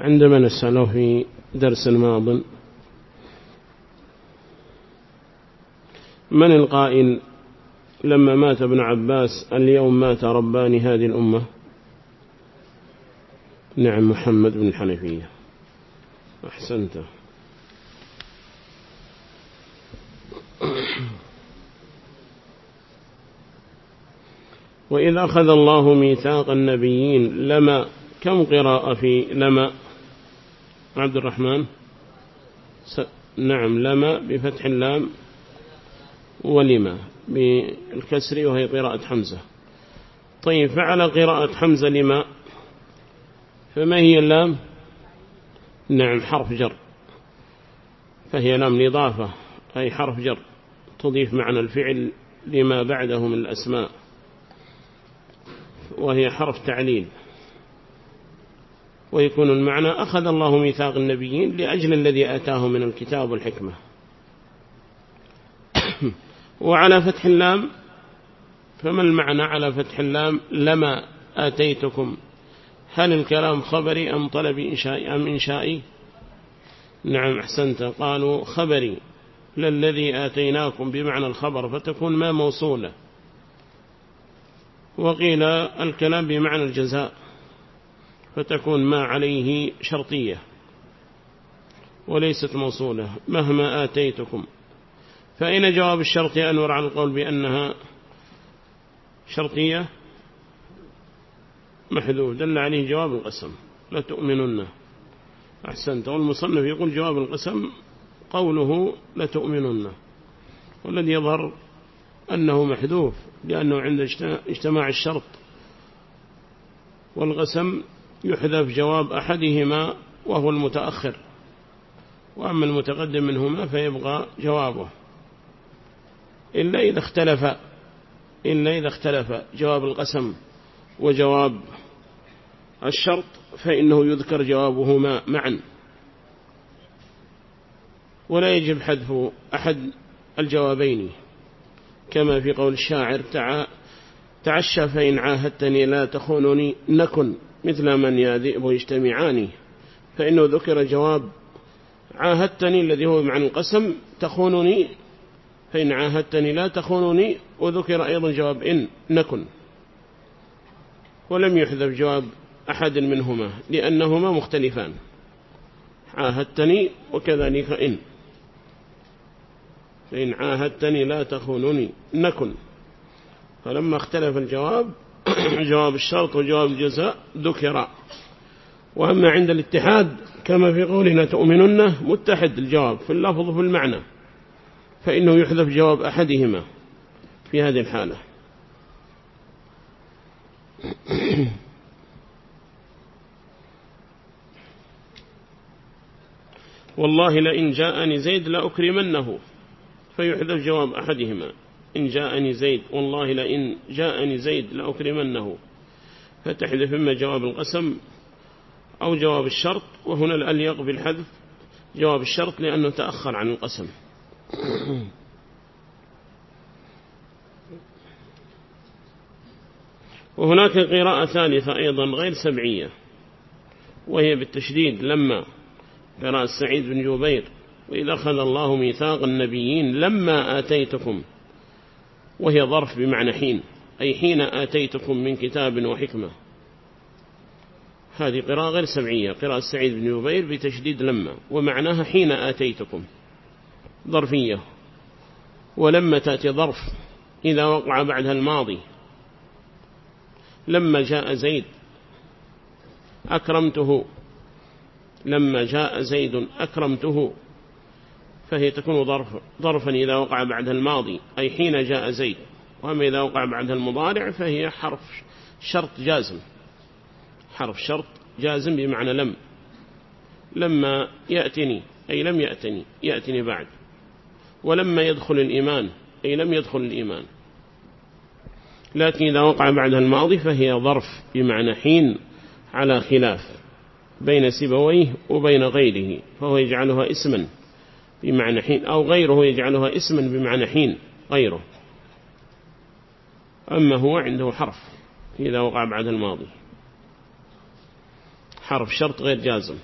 عندما نسأله في درس ماض من القائل لما مات ابن عباس اليوم مات ربان هذه الأمة؟ نعم محمد بن الحنفية أحسنت. وإذا أخذ الله ميثاق النبيين لما كم قراءة في لما؟ عبد الرحمن. س... نعم لما بفتح اللام ولما بالكسر وهي قراءة حمزة. طيب فعل قراءة حمزة لما؟ فما هي اللام؟ نعم حرف جر. فهي لام نضافة أي حرف جر. تضيف معنى الفعل لما بعده من الأسماء. وهي حرف تعليل. ويكون المعنى أخذ الله ميثاق النبيين لأجل الذي آتاه من الكتاب والحكمة. وعلى فتح اللام فما المعنى على فتح اللام؟ لما آتيتكم؟ هل الكلام خبري أم طلب إنشائي أم إنشائي؟ نعم أحسنت. قالوا خبري. للذي آتيناكم بمعنى الخبر فتكون ما موصولة. وقيل الكلام بمعنى الجزاء. فتكون ما عليه شرطية وليست موصولة مهما آتيتكم. فأين جواب الشرط أنور على القول بأنها شرطية محذوف دل عليه جواب القسم لا تؤمنن. أحسنت والمصنف يقول جواب القسم قوله لتؤمنن والذي يظهر أنه محذوف لأنه عند اجتماع الشرط والقسم يحذف جواب أحدهما وهو المتأخر وأما المتقدم منهما فيبقى جوابه. إلا إذا اختلف إلا إذا اختلف جواب القسم وجواب الشرط فإنه يذكر جوابهما معا. ولا يجب حذف أحد الجوابين كما في قول الشاعر تعشى فإن عاهدتني لا تخونني نكن مثل من يا ذئب يجتمعان. فإنه ذكر جواب عاهدتني الذي هو معنى القسم تخونني فإن عاهدتني لا تخونني. وذكر أيضا جواب إن نكن. ولم يحذف جواب أحد منهما لأنهما مختلفان. عاهدتني وكذلك إن. فإن عاهدتني لا تخونني نكن. فلما اختلف الجواب جواب الشرط وجواب الجزاء ذكر. وأما عند الاتحاد كما في قولنا تؤمنن؟ متحد الجواب في اللفظ وفي المعنى. فإنه يحذف جواب أحدهما في هذه الحالة. والله لئن جاءني زيد لأكرمنه. فيحذف جواب أحدهما. إن جاءني زيد والله لئن جاءني زيد لأكرمنه. فتحذف إما جواب القسم أو جواب الشرط وهنا الأليق بالحذف جواب الشرط لأنه تأخر عن القسم. وهناك قراءة ثالثة أيضا غير سبعية وهي بالتشديد لما قراءة سعيد بن جبير وإذا أخذ الله ميثاق النبيين لما آتيتكم. وهي ظرف بمعنى حين أي حين آتيتكم من كتاب وحكمة. هذه قراءة غير سبعية قراءة سعيد بن جبير بتشديد لما ومعناها حين آتيتكم. ظرفية. ولما تأتي ظرف إذا وقع بعدها الماضي. لما جاء زيد أكرمته. لما جاء زيد أكرمته. فهي تكون ظرف ظرفا إذا وقع بعد الماضي أي حين جاء زيد. وأما إذا وقع بعد المضارع فهي حرف شرط جازم. حرف شرط جازم بمعنى لم. لما يأتني أي لم يأتني يأتني بعد. ولما يدخل الإيمان أي لم يدخل الإيمان. لكن إذا وقع بعد الماضي فهي ظرف بمعنى حين على خلاف بين سبويه وبين غيره فهو يجعلها اسما. بمعنى حين أو غيره يجعلها اسما بمعنى حين غيره. أما هو عنده حرف إذا وقع بعد الماضي. حرف شرط غير جازم.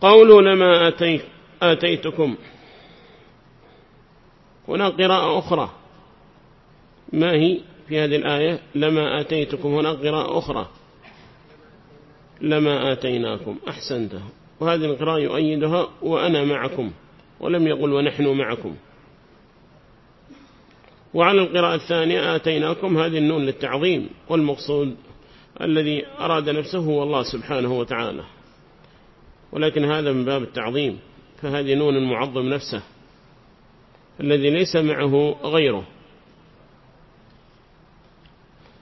قولوا لما آتيت آتيتكم. هنا قراءة أخرى. ما هي في هذه الآية؟ لما آتيتكم. هنا قراءة أخرى. لما آتيناكم. أحسنته وهذه القراءة يؤيدها وأنا معكم. ولم يقل ونحن معكم. وعلى القراءة الثانية آتيناكم. هذه النون للتعظيم. والمقصود الذي أراد نفسه هو الله سبحانه وتعالى. ولكن هذا من باب التعظيم. فهذه نون المعظم نفسه الذي ليس معه غيره.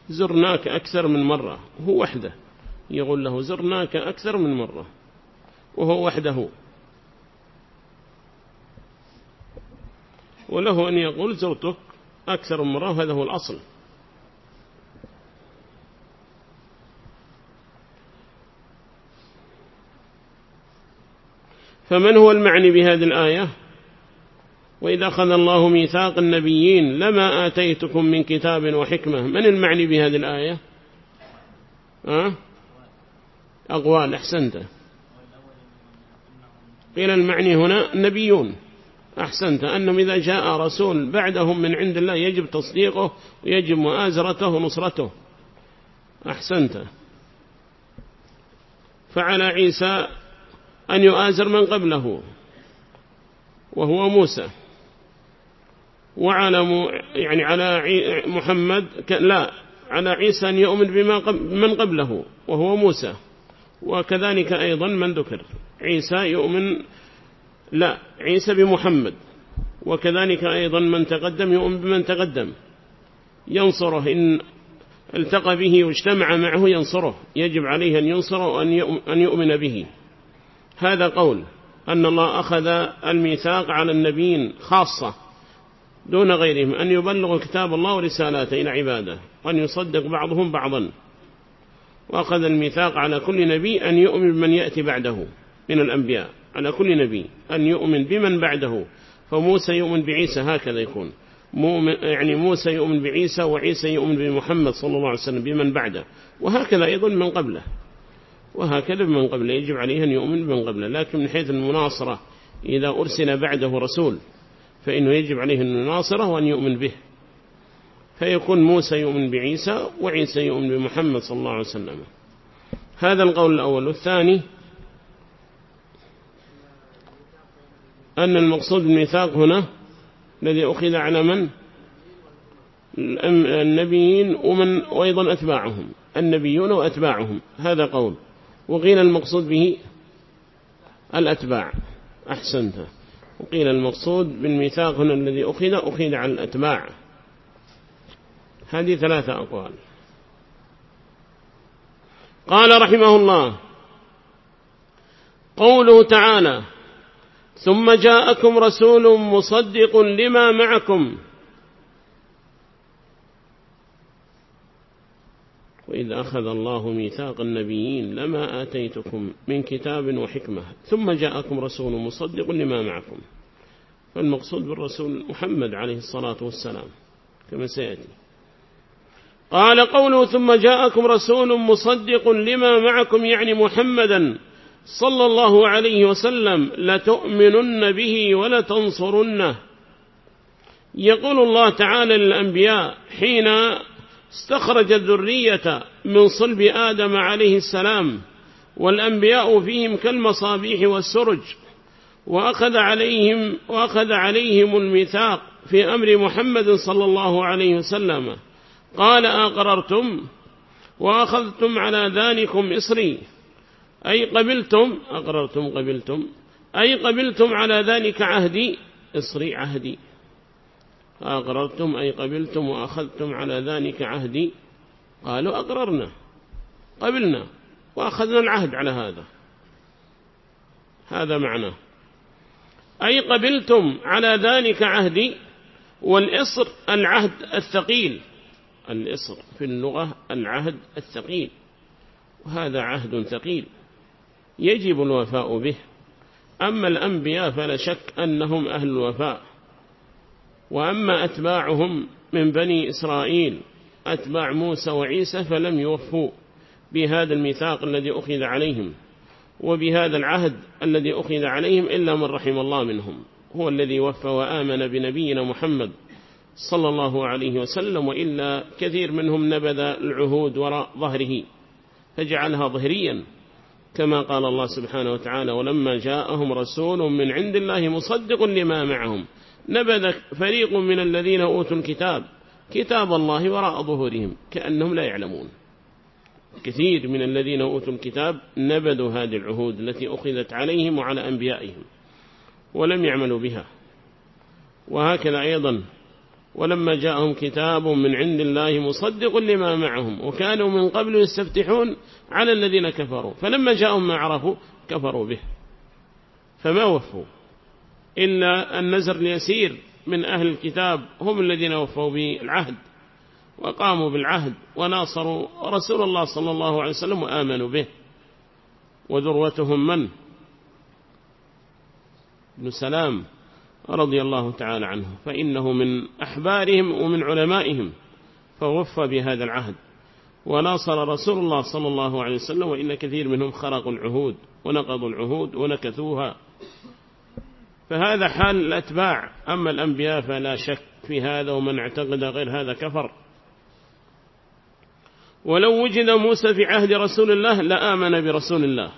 زرناك أكثر من مرة هو وحده. يقول له زرناك أكثر من مرة وهو وحده. وله أن يقول زرتك أكثر من مرة وهذا هو الأصل. فمن هو المعني بهذه الآية؟ وإذا أخذ الله ميثاق النبيين لما آتيتكم من كتاب وحكمة من المعني بهذه الآية؟ أه؟ أقوال أحسنت. قيل المعني هنا النبيون. أحسنت أنهم إذا جاء رسول بعدهم من عند الله يجب تصديقه ويجب مؤازرته ونصرته. أحسنت. فعلى عيسى أن يؤازر من قبله وهو موسى. وعلى يعني على محمد لا على عيسى أن يؤمن بما من قبله وهو موسى. وكذلك أيضا من ذكر عيسى يؤمن لا عيسى بمحمد. وكذلك أيضا من تقدم يؤمن بمن تقدم. ينصره إن التقى به واجتمع معه ينصره. يجب عليه أن ينصره وأن يؤمن به. هذا قول أن الله أخذ الميثاق على النبيين خاصة دون غيرهم أن يبلغوا كتاب الله ورسالاته إلى عباده وأن يصدق بعضهم بعضا. وأخذ الميثاق على كل نبي أن يؤمن بمن يأتي بعده من الأنبياء على كل نبي أن يؤمن بمن بعده. فموسى يؤمن بعيسى هكذا يكون. يعني موسى يؤمن بعيسى وعيسى يؤمن بمحمد صلى الله عليه وسلم بمن بعده. وهكذا أيضا من قبله. وهكذا من قبله يجب عليه أن يؤمن بمن قبله لكن من حيث المناصرة إذا أرسل بعده رسول فإنه يجب عليه أن يناصره وأن يؤمن به. فيكون موسى يؤمن بعيسى وعيسى يؤمن بمحمد صلى الله عليه وسلم. هذا القول الأول. والثاني أن المقصود بالميثاق هنا الذي أخذ على من؟ النبيين ومن وأيضا أتباعهم النبيون وأتباعهم. هذا قول. وقيل المقصود به الأتباع. أحسنت. وقيل المقصود بالميثاق هنا الذي أخذ أخذ على الأتباع. هذه ثلاثة أقوال. قال رحمه الله قوله تعالى ثم جاءكم رسول مصدق لما معكم. وإذ أخذ الله ميثاق النبيين لما آتيتكم من كتاب وحكمة ثم جاءكم رسول مصدق لما معكم. فالمقصود بالرسول محمد عليه الصلاة والسلام كما سيأتي. قال قوله ثم جاءكم رسول مصدق لما معكم يعني محمدا صلى الله عليه وسلم لتؤمنن به ولتنصرنه. يقول الله تعالى للأنبياء حين استخرج الذرية من صلب آدم عليه السلام والأنبياء فيهم كالمصابيح والسرج وأخذ عليهم, وأخذ عليهم الميثاق في أمر محمد صلى الله عليه وسلم. قال أقررتم وأخذتم على ذلكم إصري. أي قبلتم أقررتم قبلتم. أي قبلتم على ذلك عهدي إصري عهدي. أقررتم أي قبلتم وأخذتم على ذلك عهدي؟ قالوا أقررنا. قبلنا وأخذنا العهد على هذا. هذا معناه. أي قبلتم على ذلك عهدي؟ والإصر العهد الثقيل. الإصر في اللغة العهد الثقيل. وهذا عهد ثقيل. يجب الوفاء به. أما الأنبياء فلا شك أنهم أهل الوفاء. وأما أتباعهم من بني إسرائيل أتباع موسى وعيسى فلم يوفوا بهذا الميثاق الذي أخذ عليهم وبهذا العهد الذي أخذ عليهم إلا من رحم الله منهم هو الذي وفى وآمن بنبينا محمد صلى الله عليه وسلم وإلا كثير منهم نبذ العهود وراء ظهره فجعلها ظهريا كما قال الله سبحانه وتعالى ولما جاءهم رسول من عند الله مصدق لما معهم نبذ فريق من الذين أوتوا الكتاب كتاب الله وراء ظهورهم كأنهم لا يعلمون. كثير من الذين أوتوا الكتاب نبذوا هذه العهود التي أخذت عليهم وعلى أنبيائهم ولم يعملوا بها. وهكذا أيضا ولما جاءهم كتاب من عند الله مصدق لما معهم وكانوا من قبل يستفتحون على الذين كفروا. فلما جاءهم ما عرفوا كفروا به. فما وفوا. إلا النزر اليسير من أهل الكتاب هم الذين وفوا بالعهد وقاموا بالعهد وناصروا رسول الله صلى الله عليه وسلم وآمنوا به. وذروتهم من؟ ابن سلام رضي الله تعالى عنه. فإنه من أحبارهم ومن علمائهم فوفى بهذا العهد وناصر رسول الله صلى الله عليه وسلم وإن كثير منهم خرقوا العهود ونقضوا العهود ونكثوها. فهذا حال الأتباع. أما الأنبياء فلا شك في هذا ومن اعتقد غير هذا كفر. ولو وجد موسى في عهد رسول الله لآمن برسول الله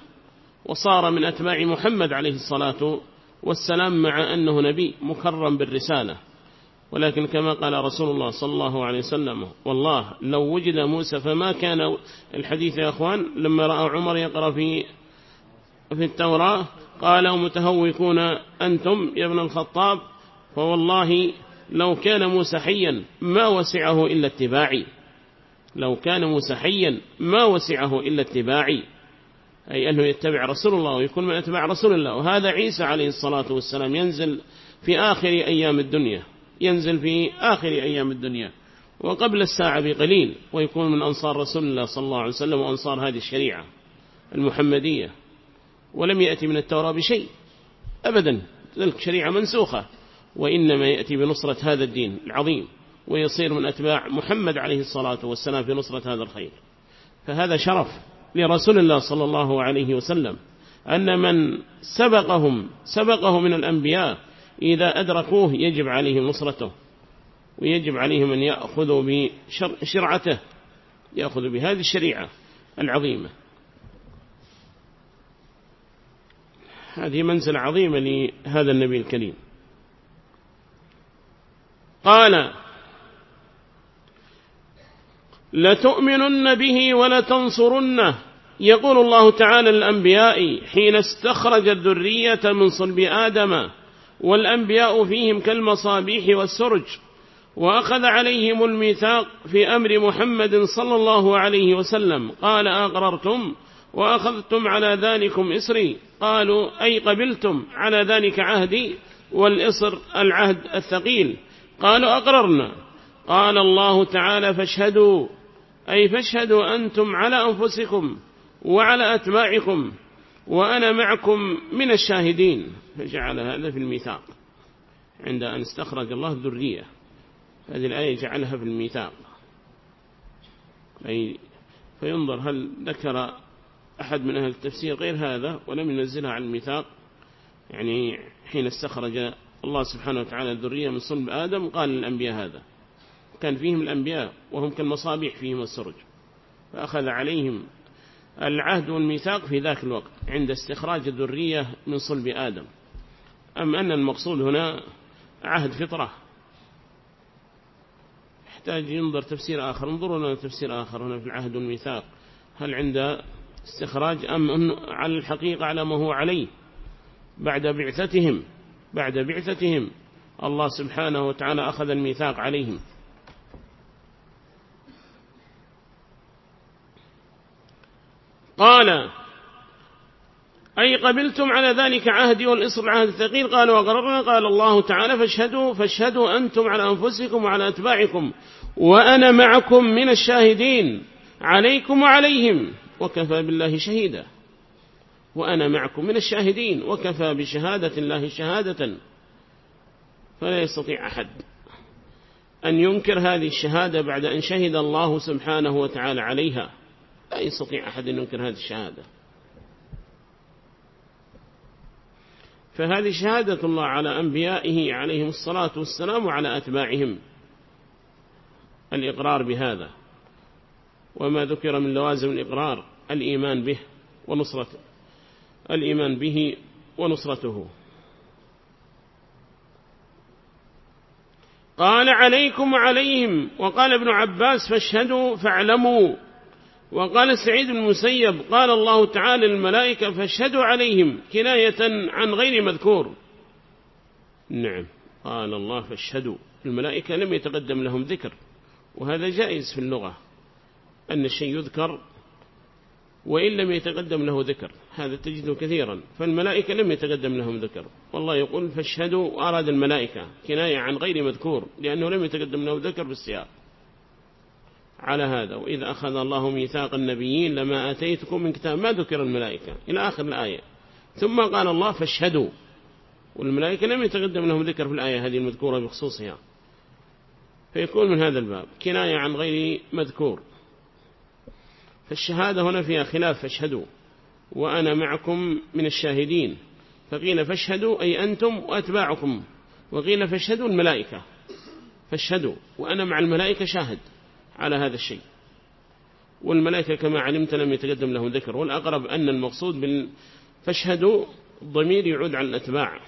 وصار من أتباع محمد عليه الصلاة والسلام مع أنه نبي مكرم بالرسالة. ولكن كما قال رسول الله صلى الله عليه وسلم والله لو وجد موسى فما كان الحديث يا أخوان لما رأى عمر يقرأ في في التوراة قال متهوكون أنتم يا ابن الخطاب فوالله لو كان موسى حيا ما وسعه إلا اتباعي. لو كان موسى حيا ما وسعه إلا اتباعي. أي أنه يتبع رسول الله ويكون من أتباع رسول الله. وهذا عيسى عليه الصلاة والسلام ينزل في آخر أيام الدنيا ينزل في آخر أيام الدنيا وقبل الساعة بقليل ويكون من أنصار رسول الله صلى الله عليه وسلم وأنصار هذه الشريعة المحمدية. ولم يأتي من التوراة بشيء. أبدا تلك شريعة منسوخة. وإنما يأتي بنصرة هذا الدين العظيم ويصير من أتباع محمد عليه الصلاة والسلام في نصرة هذا الخير. فهذا شرف لرسول الله صلى الله عليه وسلم أن من سبقهم سبقه من الأنبياء إذا أدركوه يجب عليهم نصرته ويجب عليهم أن يأخذوا بشرعته يأخذوا بهذه الشريعة العظيمة. هذه منزلة عظيمة لهذا النبي الكريم. قال لتؤمنن به ولتنصرنه. يقول الله تعالى للأنبياء حين استخرج الذرية من صلب آدم والأنبياء فيهم كالمصابيح والسرج وأخذ عليهم الميثاق في أمر محمد صلى الله عليه وسلم. قال أقررتم؟ وأخذتم على ذلكم إسري. قالوا أي قبلتم على ذلك عهدي والإصر العهد الثقيل. قالوا أقررنا. قال الله تعالى فاشهدوا. أي فاشهدوا أنتم على أنفسكم وعلى أتباعكم وأنا معكم من الشاهدين. فجعل هذا في الميثاق. عند أن استخرج الله الذرية. هذه الآية جعلها في الميثاق. أي فينظر هل ذكر أحد من أهل التفسير غير هذا ولم ينزلها على الميثاق. يعني حين استخرج الله سبحانه وتعالى الذرية من صلب آدم قال للأنبياء هذا. كان فيهم الأنبياء وهم كالمصابيح فيهم السرج. فأخذ عليهم العهد والميثاق في ذاك الوقت عند استخراج الذرية من صلب آدم. أم أن المقصود هنا عهد فطرة. يحتاج ينظر تفسير آخر. انظروا لنا تفسير آخر هنا في العهد والميثاق. هل عند استخراج أم على الحقيقة على ما هو عليه. بعد بعثتهم بعد بعثتهم الله سبحانه وتعالى أخذ الميثاق عليهم. قال أي قبلتم على ذلك عهدي والإصر العهد الثقيل قالوا وقررنا. قال الله تعالى فاشهدوا فاشهدوا أنتم على أنفسكم وعلى أتباعكم وأنا معكم من الشاهدين عليكم وعليهم. وكفى بالله شهيدا. وأنا معكم من الشاهدين وكفى بشهادة الله شهادة. فلا يستطيع أحد أن ينكر هذه الشهادة بعد أن شهد الله سبحانه وتعالى عليها. لا يستطيع أحد أن ينكر هذه الشهادة. فهذه شهادة الله على أنبيائه عليهم الصلاة والسلام وعلى أتباعهم. الإقرار بهذا. وما ذكر من لوازم الإقرار الإيمان به ونصرته الإيمان به ونصرته. قال عليكم وعليهم وقال ابن عباس فاشهدوا فاعلموا وقال سعيد المسيب قال الله تعالى للملائكة فاشهدوا عليهم كناية عن غير مذكور. نعم قال الله فاشهدوا الملائكة لم يتقدم لهم ذكر وهذا جائز في اللغة. أن الشيء يذكر وإن لم يتقدم له ذكر هذا تجده كثيرا. فالملائكة لم يتقدم لهم ذكر. والله يقول فاشهدوا وأراد الملائكة كناية عن غير مذكور لأنه لم يتقدم له ذكر بالسياق على هذا وإذا أخذ الله ميثاق النبيين لما أتيتكم من كتاب ما ذكر الملائكة؟ إلى آخر الآية. ثم قال الله فاشهدوا والملائكة لم يتقدم لهم ذكر في الآية هذه المذكورة بخصوصها. فيكون من هذا الباب كناية عن غير مذكور. فالشهادة هنا فيها خلاف فاشهدوا. وأنا معكم من الشاهدين. فقيل فاشهدوا أي أنتم وأتباعكم. وقيل فاشهدوا الملائكة. فاشهدوا. وأنا مع الملائكة شاهد على هذا الشيء. والملائكة كما علمت لم يتقدم لهم ذكر. والأقرب أن المقصود بال فاشهدوا الضمير يعود على الأتباع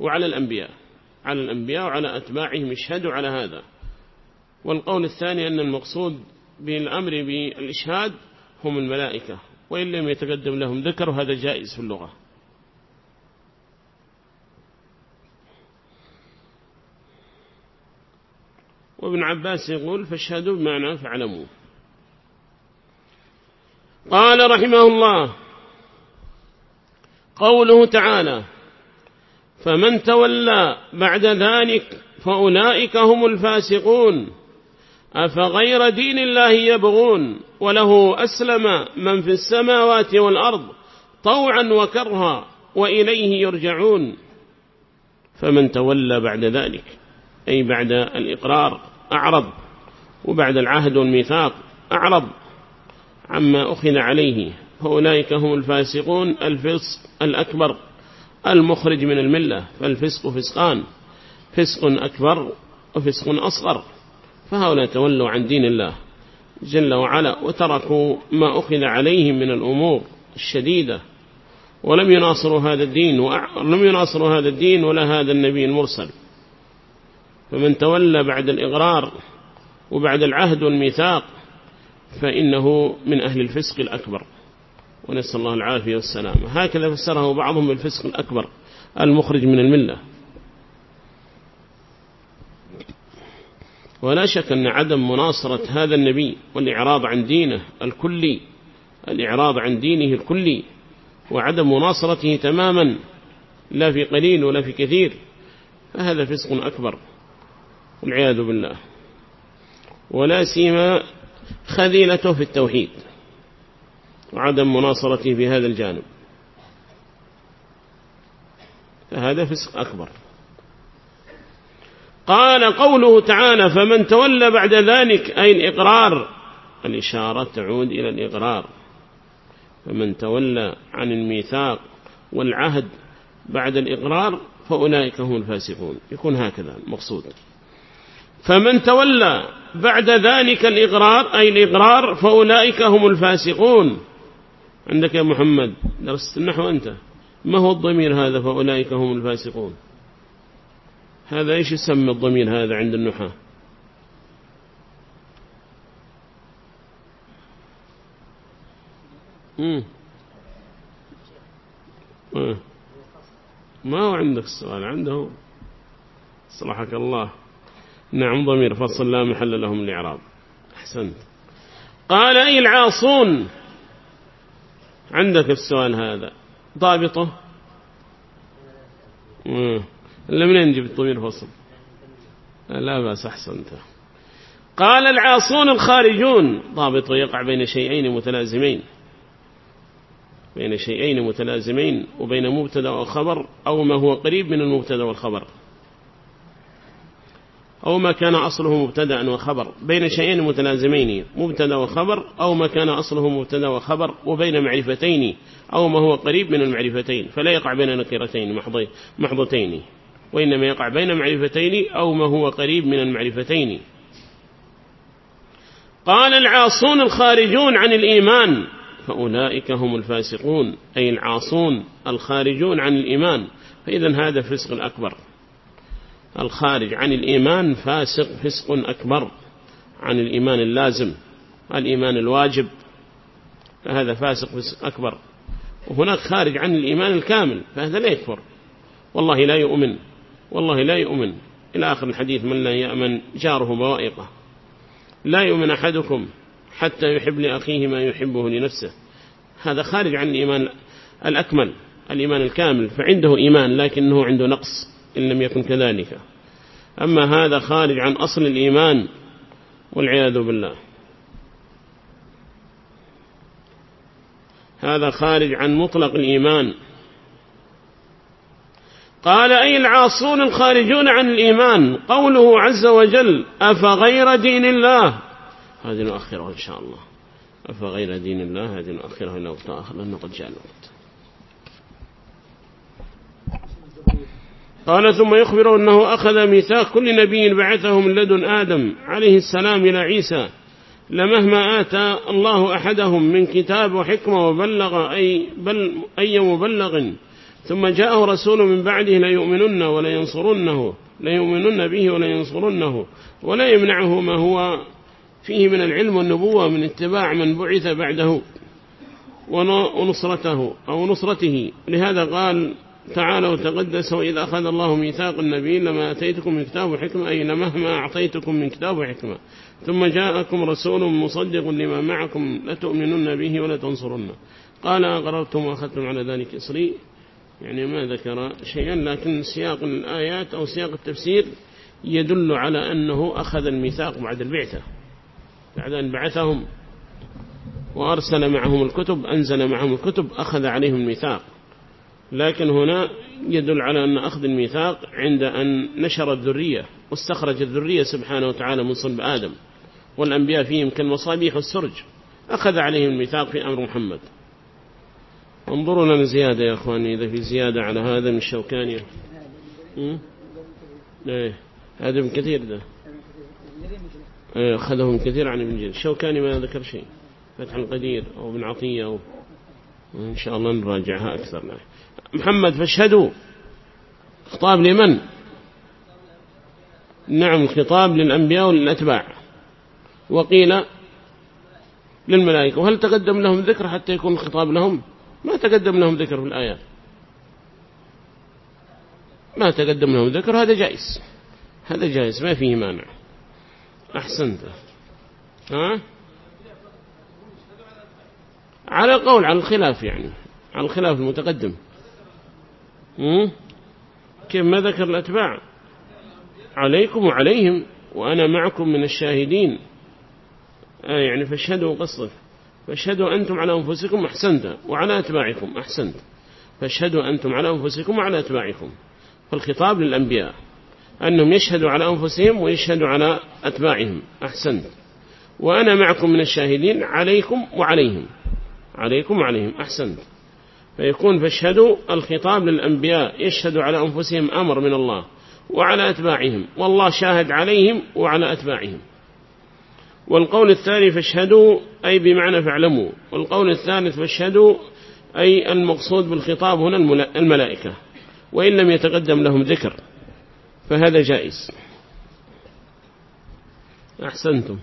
وعلى الأنبياء. على الأنبياء وعلى أتباعهم يشهدوا على هذا. والقول الثاني أن المقصود بالأمر بالإشهاد هم الملائكة وإن لم يتقدم لهم ذكر وهذا جائز في اللغة. وابن عباس يقول فاشهدوا بمعنى فاعلموا. قال رحمه الله قوله تعالى فمن تولى بعد ذلك فأولئك هم الفاسقون. أفغير دين الله يبغون وله أسلم من في السماوات والأرض طوعا وكرها وإليه يرجعون. فمن تولى بعد ذلك أي بعد الإقرار أعرض وبعد العهد والميثاق أعرض عما أخذ عليه. فأولئك هم الفاسقون الفسق الأكبر المخرج من الملة فالفسق فسقان فسق أكبر وفسق أصغر. فهؤلاء تولوا عن دين الله جل وعلا وتركوا ما أخذ عليهم من الأمور الشديدة. ولم يناصروا هذا الدين ولم يناصروا هذا الدين ولا هذا النبي المرسل. فمن تولى بعد الإغرار وبعد العهد والميثاق فإنه من أهل الفسق الأكبر. ونسأل الله العافية والسلام هكذا فسره بعضهم بالفسق الأكبر المخرج من الملة. ولا شك أن عدم مناصرة هذا النبي والإعراض عن دينه الكلي الإعراض عن دينه الكلي وعدم مناصرته تماما لا في قليل ولا في كثير فهذا فسق أكبر والعياذ بالله. ولا سيما خذيلته في التوحيد وعدم مناصرته في هذا الجانب فهذا فسق أكبر. قال قوله تعالى فمن تولى بعد ذلك أي الإقرار. الإشارة تعود إلى الإقرار. فمن تولى عن الميثاق والعهد بعد الإقرار فأولئك هم الفاسقون. يكون هكذا المقصود فمن تولى بعد ذلك الإقرار أي الإقرار فأولئك هم الفاسقون. عندك يا محمد درست النحو أنت؟ ما هو الضمير هذا؟ فأولئك هم الفاسقون. هذا إيش يسمى الضمير هذا عند النحاة؟ ما هو عندك السؤال عنده. صلحك الله. نعم ضمير. فصل لا محل لهم الإعراب أحسنت. قال أي العاصون؟ عندك السؤال هذا. ضابطة؟ إلا منين نجيب الضمير فصل؟ لا بأس أحسنت قال العاصون الخارجون ضابط يقع بين شيئين متلازمين. بين شيئين متلازمين وبين مبتدأ وخبر أو ما هو قريب من المبتدأ والخبر. أو ما كان أصله مبتدأ وخبر. بين شيئين متلازمين مبتدأ وخبر أو ما كان أصله مبتدأ وخبر وبين معرفتين أو ما هو قريب من المعرفتين. فلا يقع بين نكرتين محضتين. وإنما يقع بين معرفتين أو ما هو قريب من المعرفتين. قال العاصون الخارجون عن الإيمان فأولئك هم الفاسقون أي العاصون الخارجون عن الإيمان. فإذا هذا فسق أكبر الخارج عن الإيمان فاسق فسق أكبر عن الإيمان اللازم. الإيمان الواجب فهذا فاسق فسق أكبر. وهناك خارج عن الإيمان الكامل فهذا لا يكفر. والله لا يؤمن. والله لا يؤمن. إلى آخر الحديث من لا يأمن جاره بوائقه. لا يؤمن أحدكم حتى يحب لأخيه ما يحبه لنفسه. هذا خارج عن الإيمان الأكمل الإيمان الكامل. فعنده إيمان لكنه عنده نقص إن لم يكن كذلك. أما هذا خارج عن أصل الإيمان والعياذ بالله. هذا خارج عن مطلق الإيمان. قال أي العاصون الخارجون عن الإيمان؟ قوله عز وجل أفغير دين الله؟ هذه نؤخرها إن شاء الله. أفغير دين الله؟ هذه نؤخرها إلى وقت آخر لأنه قد جاء الوقت. قال ثم يخبر أنه أخذ ميثاق كل نبي بعثه من لدن آدم عليه السلام إلى عيسى. لمهما آتى الله أحدهم من كتاب وحكمة وبلغ أي, بل أي مبلغ ثم جاءه رسول من بعده ليؤمنن ولا ينصرنه ليؤمنن به ولا ينصرنه ولا يمنعه ما هو فيه من العلم والنبوة من اتباع من بعث بعده ونصرته أو نصرته. لهذا قال تعالى وتقدس وإذا أخذ الله ميثاق النبي لما أتيتكم من كتاب وحكمة أي لمهما أعطيتكم من كتاب وحكمة ثم جاءكم رسول مصدق لما معكم لتؤمنن به ولا تنصرن قال أقررتم وأخذتم على ذلك إصري. يعني ما ذكر شيئا لكن سياق الآيات أو سياق التفسير يدل على أنه أخذ الميثاق بعد البعثة. بعد أن بعثهم وأرسل معهم الكتب أنزل معهم الكتب أخذ عليهم الميثاق. لكن هنا يدل على أن أخذ الميثاق عند أن نشر الذرية واستخرج الذرية سبحانه وتعالى من صلب آدم. والأنبياء فيهم كالمصابيح والسرج. أخذ عليهم الميثاق في أمر محمد. انظروا لنا زيادة يا أخواني إذا في زيادة على هذا من الشوكانية إيه هذا من كثير ده. إيه أخذه من كثير عن ابن جرير. الشوكاني ما ذكر شيء فتح القدير أو ابن عطية أو إن شاء الله نراجعها أكثر. محمد فاشهدوا. خطاب لمن؟ نعم الخطاب للأنبياء وللأتباع وقيل للملائكة وهل تقدم لهم ذكر حتى يكون الخطاب لهم؟ ما تقدم لهم ذكر في الآيات. ما تقدم لهم ذكر هذا جائز. هذا جائز ما فيه مانع. أحسنت. ها؟ على قول على الخلاف يعني على الخلاف المتقدم. كيف ما ذكر الأتباع؟ عليكم وعليهم وأنا معكم من الشاهدين. آه يعني فاشهدوا قصدك فاشهدوا أنتم على أنفسكم أحسنت وعلى أتباعكم أحسنت. فاشهدوا أنتم على أنفسكم وعلى أتباعكم. فالخطاب للأنبياء أنهم يشهدوا على أنفسهم ويشهدوا على أتباعهم. أحسنت. وأنا معكم من الشاهدين عليكم وعليهم. عليكم وعليهم. أحسنت. فيكون فاشهدوا الخطاب للأنبياء يشهدوا على أنفسهم أمر من الله وعلى أتباعهم. والله شاهد عليهم وعلى أتباعهم. والقول الثاني فاشهدوا أي بمعنى فاعلموا. والقول الثالث فاشهدوا أي المقصود بالخطاب هنا الملائكة وإن لم يتقدم لهم ذكر فهذا جائز. أحسنتم.